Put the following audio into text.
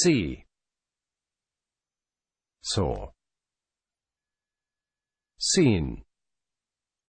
see saw seen